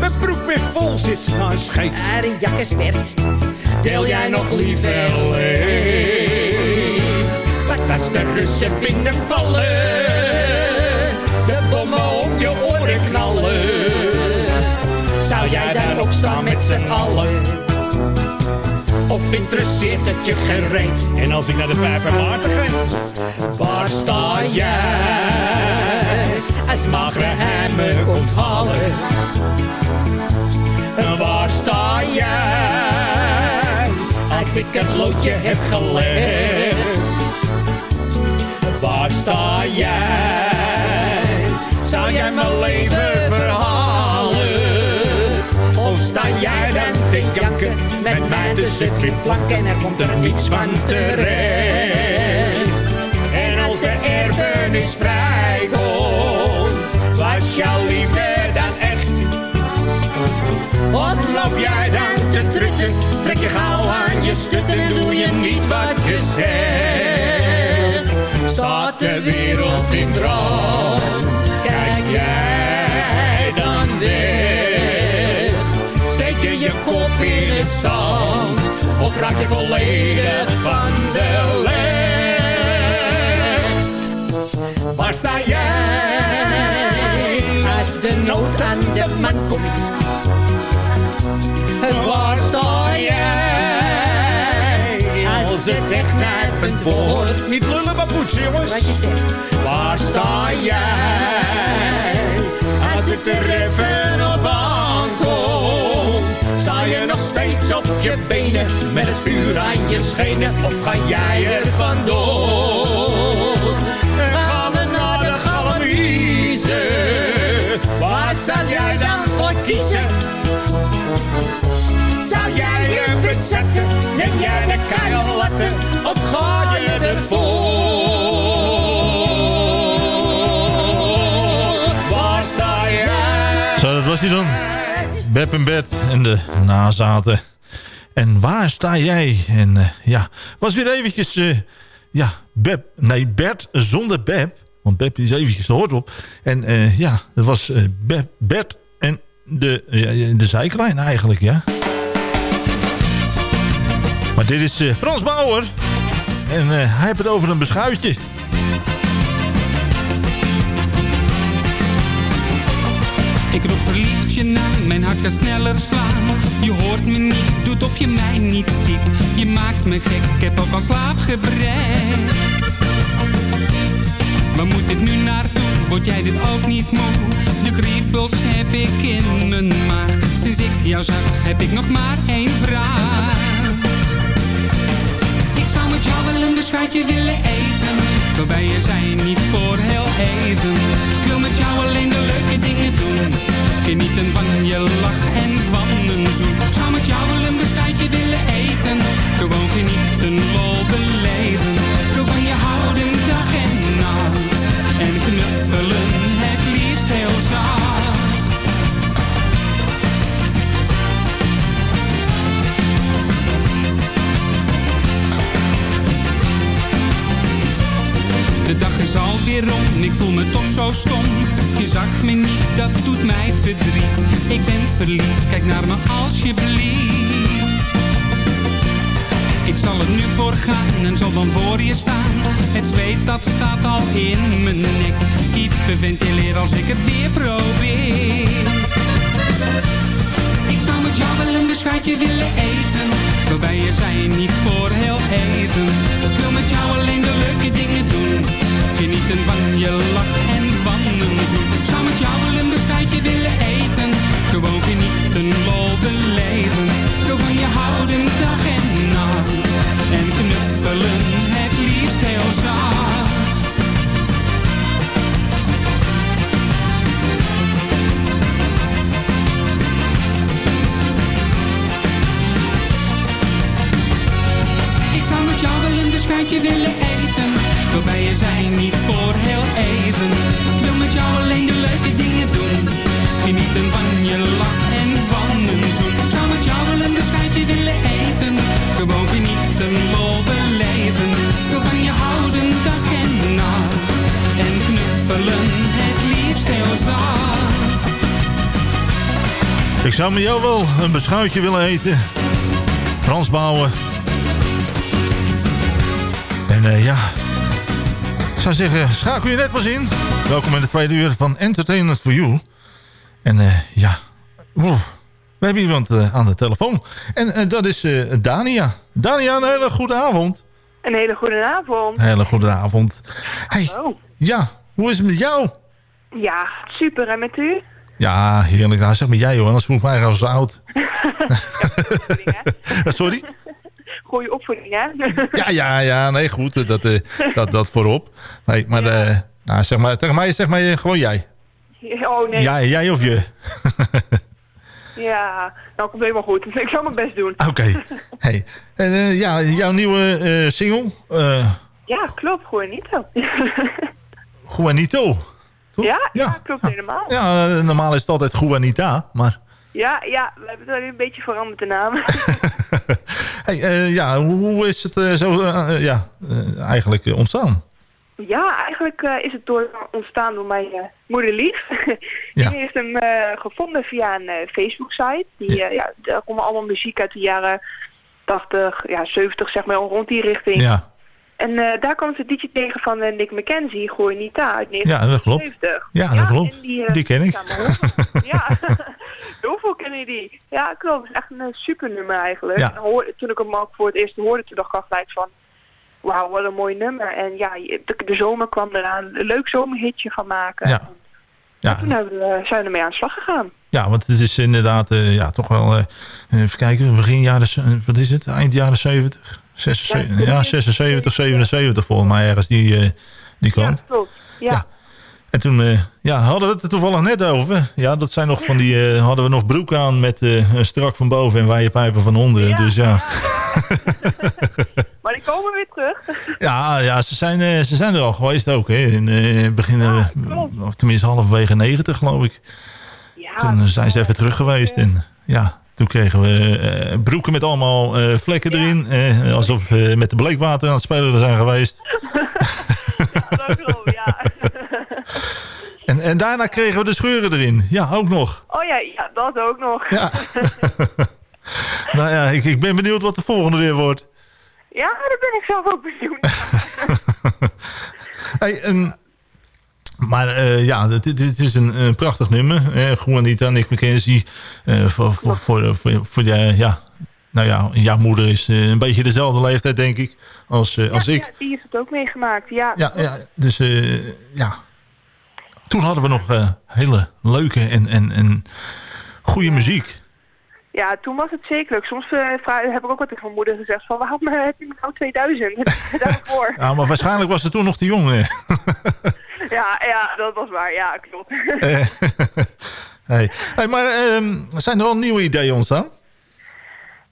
Mijn broek weer vol zit een scheet. Er een jakkesbert. Deel jij nog liever leeg? Wat als de Russen binnenvallen? Staan met z'n allen? Of interesseert het je gereed? En als ik naar de vijf en water ga, waar sta jij? Als magere hem me komt halen. En waar sta jij? Als ik het loodje heb gelegd. Waar sta jij? Zou jij mijn leven verhalen? Sta jij dan te janken met mij tussen drie planken en er komt er niets van terecht? En als de erfenis vrijkomt, was jouw liefde dan echt? Of loop jij dan te trutten, trek je gauw aan je stutten en doe je niet wat je zegt? Staat de wereld in brand, kijk jij dan weg? Kop in het zand, of raak je volledig van de leg? Waar sta jij als de nood aan de man komt? Waar sta jij als het echt nijpend wordt? Niet lullen maar poetsen jongens. Wat je zegt. Waar sta jij als het er even op aankomt? Sta je nog steeds op je benen met het vuur aan je schenen of ga jij er vandoor? En gaan we naar de Galamise? Waar zou jij dan voor kiezen? Zou jij je bezetten? Neem jij de keilatten of ga je ervoor? Waar sta jij? Zo, dat was hij dan. Beb en Bert en de nazaten. En waar sta jij? En eh, ja, was weer eventjes... eh, ja, Beb, nee, Bert zonder Beb. Want Beb is eventjes de hoort op. En eh, ja, dat was Bert en de, de zijklijn eigenlijk, ja. Maar dit is Frans Bauer. En hij heeft het over een beschuitje. Ik roep verliefd je mijn hart gaat sneller slaan. Je hoort me niet, doet of je mij niet ziet. Je maakt me gek, ik heb ook al slaapgebrek. Waar moet dit nu naartoe? Word jij dit ook niet moe? De kriebels heb ik in mijn maag. Sinds ik jou zag, heb ik nog maar één vraag. Ik zou met jou wel een beschuitje willen eten. Waarbij je zijn, niet voor heel even. Ik wil met jou alleen Genieten van je lach en van een zoen. Zou met jou wel een beschuitje willen eten. Gewoon genieten, lol beleven. Dag is alweer rond, ik voel me toch zo stom. Je zag me niet, dat doet mij verdriet. Ik ben verliefd, kijk naar me alsjeblieft. Ik zal er nu voor gaan en zal dan voor je staan. Het zweet dat staat al in mijn nek. Hyperventileer als ik het weer probeer. Ik zou met jou wel een beschuitje willen eten. Waarbij je zijn niet voor heel even. Ik wil met jou alleen de leuke dingen doen. Genieten van je lach en van een zoen. Zou met jou wel een willen eten. Gewoon genieten, lol beleven. Wil van je houden dag en nacht. En knuffelen het liefst heel zacht. Ik zou met jou wel een beschuitje willen eten Waarbij je zijn niet voor heel even. Ik wil met jou alleen de leuke dingen doen. Genieten van je lach en van een zoen. Ik zou met jou wel een beschuitje willen eten. Gewoon genieten, lol beleven Ik wil van je houden dag en nacht. En knuffelen het liefst heel zacht. Ik zou met jou wel een beschuitje willen eten. Frans bouwen. En eh, ja, ik zou zeggen, schakel je net pas in. Welkom in de tweede uur van Entertainment for You. En eh, ja, we hebben iemand eh, aan de telefoon. En eh, dat is Dania. Dania, een hele goede avond. Een hele goede avond. Een hele goede avond. Hey, Hallo. ja, hoe is het met jou? Ja, super. En met u? Ja, heerlijk. Nou, zeg maar jij hoor, anders voel ik mij al zo oud. Sorry? Goeie opvoeding, hè? Ja, ja, ja, nee, goed, dat, eh, dat, dat voorop. Nee, maar, eh, nou, zeg maar tegen mij zeg maar eh, gewoon jij. Oh, nee. Jij, jij of je? Ja, nou komt helemaal goed. Ik zal mijn best doen. Oké. Hey. En, eh, ja, jouw nieuwe eh, single, eh Ja, klopt. Zo. Juanito. ja, ja, klopt helemaal. Ja, eh, normaal is het altijd Juanita, maar... Ja, ja, we hebben het wel een beetje veranderd de naam. Hey, eh, ja, hoe, is het eh, zo eh, ja, eigenlijk ontstaan? ja, eigenlijk is het door, ontstaan door mijn eh, moederlief. Die heeft hem gevonden via een Facebook-site. Die, eh, ja, daar komen allemaal muziek uit de jaren 80, ja, 70, zeg maar, rond die richting. Ja, En eh, daar kwam ze het liedje tegen van eh, Nick McKenzie, Gooi Nita, uit ja dat klopt. 1970. Ja, dat klopt. die, eh, Die ken ik. ja, heel veel kennen je die. Ja, klopt. Het is echt een super nummer eigenlijk. Ja. Toen ik hem ook voor het eerst hoorde, toen dacht ik gelijk van... Wauw, wat een mooi nummer. En ja, de, de zomer kwam eraan. Een leuk zomerhitje van maken. Ja. Ja. En toen hebben we, zijn we ermee aan de slag gegaan. Ja, want het is inderdaad ja, toch wel... even kijken, begin jaren... Wat is het? Eind jaren 70? 76, ja, 76, 77 volgens mij ergens die, eh, die kant. Klopt. Ja. En toen eh, ja, hadden we het er toevallig net over. Ja, dat zijn nog van die... eh, hadden we nog broek aan met strak van boven en waaierpijpen van onder. dus ja. Maar die komen weer terug. Ja, ja ze, zijn, ze zijn er al geweest ook. Hè. In begin, eh, of tenminste halverwege 90 geloof ik. toen zijn ze even terug geweest. En ja, toen kregen we eh, broeken met allemaal eh, vlekken erin. eh, alsof we met de bleekwater aan het spelen zijn geweest. En, en daarna kregen we de scheuren erin. Ja, ook nog. Oh ja, ja, dat ook nog. Ja. Nou ja, ik, ik ben benieuwd wat de volgende weer wordt. Ja, daar ben ik zelf ook benieuwd. Hey, en, maar eh, ja, dit, is een, een prachtig nummer. Eh, Juanita, Nick McKenzie. eh voor, voor, voor, voor, voor de, ja, nou ja, jouw moeder is eh, een beetje dezelfde leeftijd, denk ik, als, eh, als ik. Ja, die heeft het ook meegemaakt. Ja, Ja, ja dus eh, ja. Toen hadden we nog eh, hele leuke en, en, en goede muziek. Ja, toen was het zeker leuk. Soms eh, vra- heb ik ook wat tegen mijn moeder gezegd van waarom eh, heb je nou 2000? Daarvoor. Ja, maar waarschijnlijk was ze toen nog te jong. ja, ja, dat was waar. Ja, klopt. Hey. Hey, maar ehm, zijn er al nieuwe ideeën ontstaan?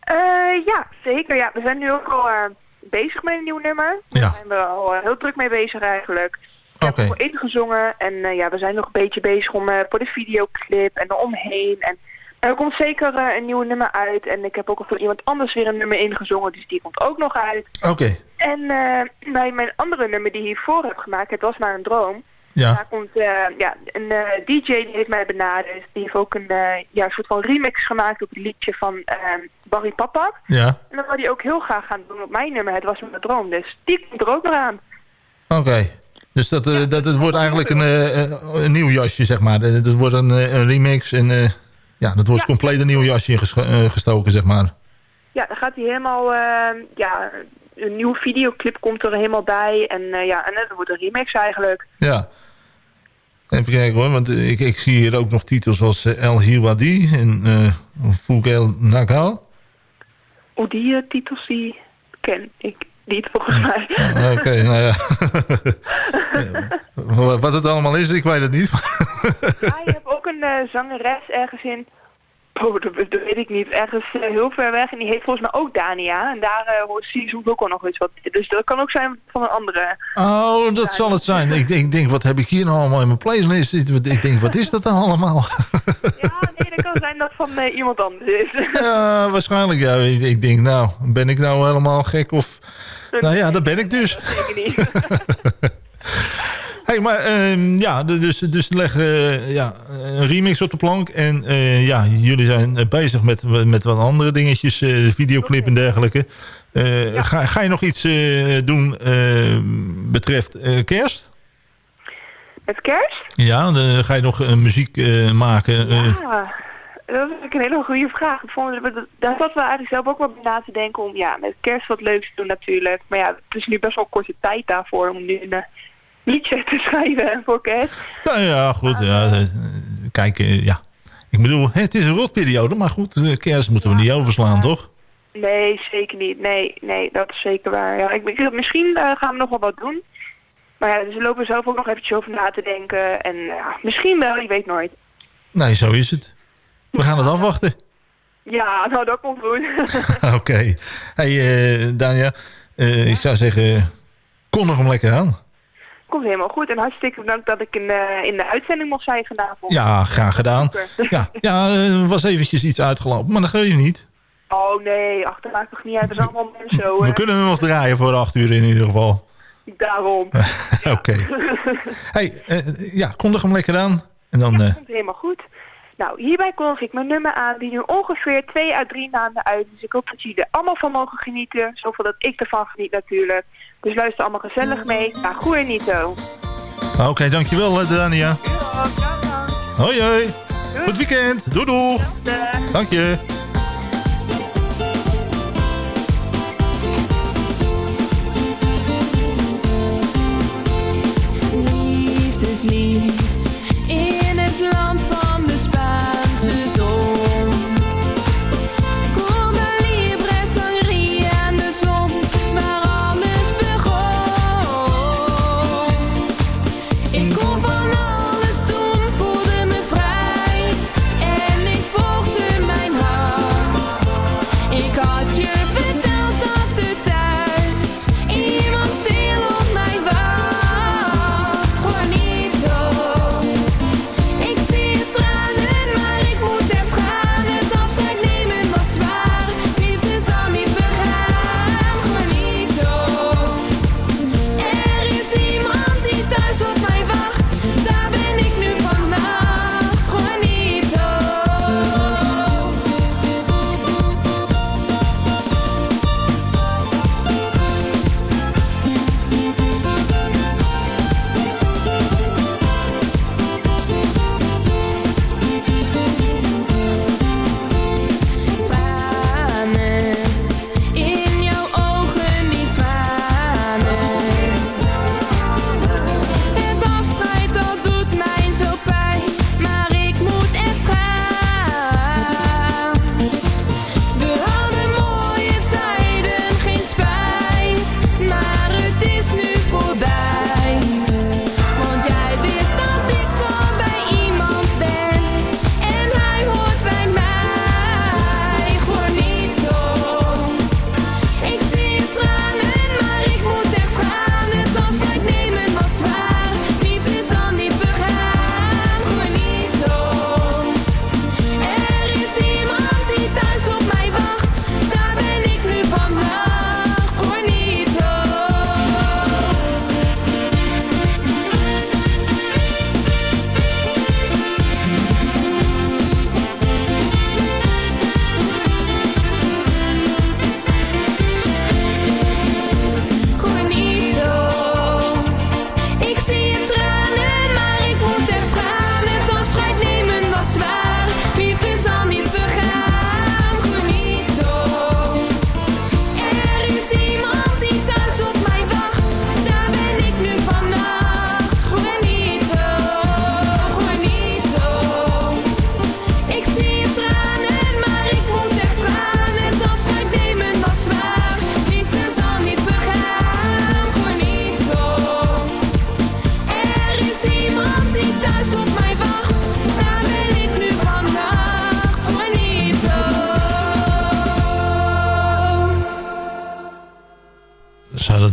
Eh, ja, zeker. Ja, we zijn nu ook al eh, bezig met een nieuw nummer. Ja. Daar zijn we al eh, heel druk mee bezig eigenlijk. Ik heb Oké. voor ingezongen en ja, we zijn nog een beetje bezig om, voor de videoclip en eromheen. En er komt zeker eh, een nieuw nummer uit. En ik heb ook al voor iemand anders weer een nummer ingezongen, dus die komt ook nog uit. Oké. En eh, bij mijn andere nummer die ik hiervoor heb gemaakt, Het was maar een droom. Ja. Daar komt eh, ja, een DJ die heeft mij benaderd. Die heeft ook een ja, soort van remix gemaakt op het liedje van ehm, Barry Papak. Ja. En dat wil hij ook heel graag gaan doen op mijn nummer. Het was mijn droom. Dus die komt er ook nog aan. Oké. Dus dat, dat, het wordt eigenlijk een, een nieuw jasje, zeg maar. Het wordt een, een remix en ja, dat wordt compleet een nieuw jasje in eh, gestoken, zeg maar. Ja, dan gaat hij helemaal... ehm, ja, een nieuwe videoclip komt er helemaal bij. En eh, ja, en dat wordt een remix eigenlijk. Ja. Even kijken hoor, want eh, ik, ik zie hier ook nog titels als eh, El Hiwadi en uh, Fugel Nagal. Hoe die eh, titels die ken ik niet volgens mij. Oké, nou ja. Wat het allemaal is, ik weet het niet. Ah, je hebt ook een eh, zangeres ergens in... Oh, dat, dat weet ik niet. Ergens eh, heel ver weg. En die heet volgens mij ook Dania. En daar eh, hoort zie je ook wel nog iets wat. Dus dat kan ook zijn van een andere. Oh, dat zal het zijn. Ik denk, denk, wat heb ik hier nou allemaal in mijn playlist? Ik denk, wat is dat dan allemaal? Nee, dat kan zijn dat van eh, iemand anders is. Ja, waarschijnlijk. Ja. Ik, ik denk, nou, ben ik nou helemaal gek of... Nou ja, dat ben ik dus. Zeker niet. hey, maar ehm, ja, dus, dus leg eh, ja, een remix op de plank. En eh, ja, jullie zijn eh, bezig met, met wat andere dingetjes, videoclip en dergelijke. Ga, ga je nog iets doen betreft kerst? Met kerst? Ja, dan ga je nog muziek maken. Ja, dat is een hele goede vraag. Ik daar zaten we eigenlijk zelf ook wel bij na te denken om ja, met kerst wat leuks te doen natuurlijk. Maar ja, het is nu best wel korte tijd daarvoor om nu een eh, liedje te schrijven voor kerst. Nou ja, goed. Ja, eh, kijk, eh, ja. Ik bedoel, het is een rotperiode, maar goed, kerst moeten we niet overslaan, toch? Nee, zeker niet. Nee, nee, dat is zeker waar. Ja, ik, ik- misschien gaan we nog wel wat doen. Maar ja, dus we lopen zelf ook nog eventjes over na te denken. En ja, misschien wel, je weet nooit. Nee, zo is het. We gaan het afwachten. Ja, nou dat komt goed. Oké. Hey, eh Dania, eh, ik zou zeggen, kon nog hem lekker aan. komt helemaal goed. En hartstikke bedankt dat ik in, eh, in de uitzending mocht zijn vanavond. Ja, graag gedaan. Ja, ja er was eventjes iets uitgelopen, maar dat geef je niet. Oh nee, ach, dat maakt toch niet uit. We zijn allemaal mensen zo. We kunnen hem nog draaien voor acht uur in ieder geval. Daarom. Oké. Hey, ja, kondig hem lekker aan. En dan, eh, komt helemaal goed. Nou, hierbij kondig ik mijn nummer aan die nu ongeveer twee à drie maanden uit. Dus ik hoop dat jullie er allemaal van mogen genieten. Zoveel dat ik ervan geniet natuurlijk. Dus luister allemaal gezellig mee. Nou, goeie Nito. Oké, dankjewel eh, Dania. Hoi hoi. Goed weekend. Doei doei. Dank je. Liefdeslied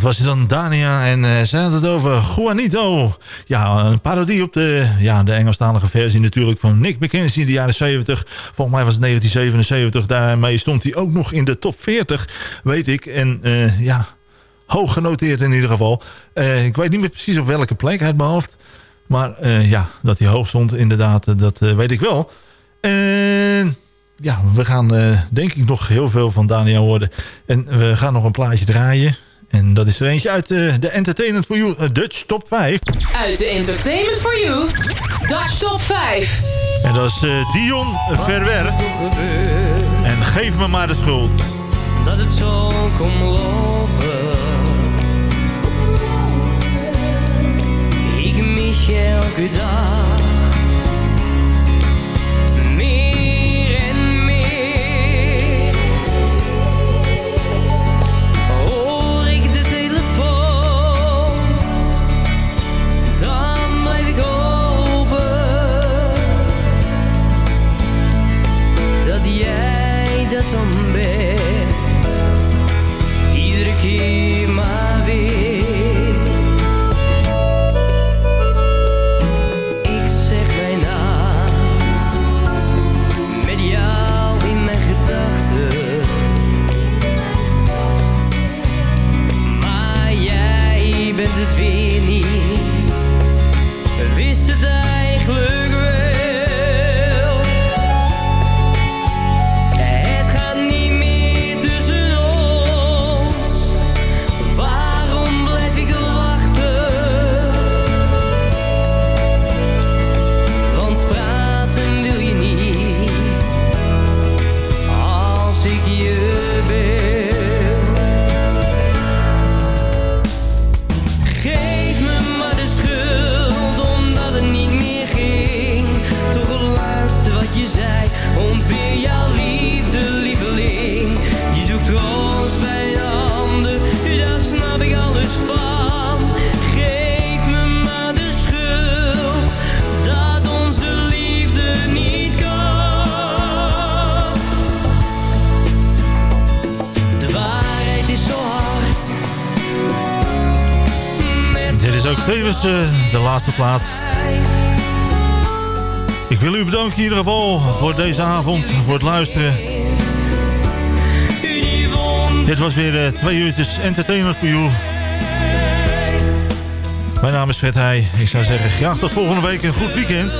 was dan Dania en uh, zij had het over Juanito. Ja, een parodie op de, ja, de Engelstalige versie natuurlijk van Nick McKenzie in de jaren 70. Volgens mij was het 1977. Daarmee stond hij ook nog in de top 40, weet ik. En uh, ja, hoog genoteerd in ieder geval. Uh, ik weet niet meer precies op welke plek uit mijn hoofd. Maar ja, dat hij hoog stond inderdaad, dat weet ik wel. En ja, we gaan denk ik nog heel veel van Daniel horen. En we gaan nog een plaatje draaien. En dat is er eentje uit uh, de Entertainment for You uh, Dutch Top 5. Uit de Entertainment for You Dutch Top 5. En dat is uh, Dion Verwer. En geef me maar de schuld. Dat het zo kon lopen. Ik mis je elke dag. De laatste plaat. Ik wil u bedanken in ieder geval voor deze avond, voor het luisteren. Dit was weer uh, twee uurtjes entertainment voor u. Mijn naam is Fred Heij. Ik zou zeggen, graag tot volgende week. Een goed weekend.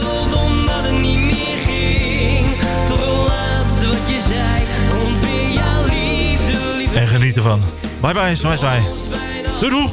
En geniet ervan. Bye bye, zwaai zwaai. Doei doeg!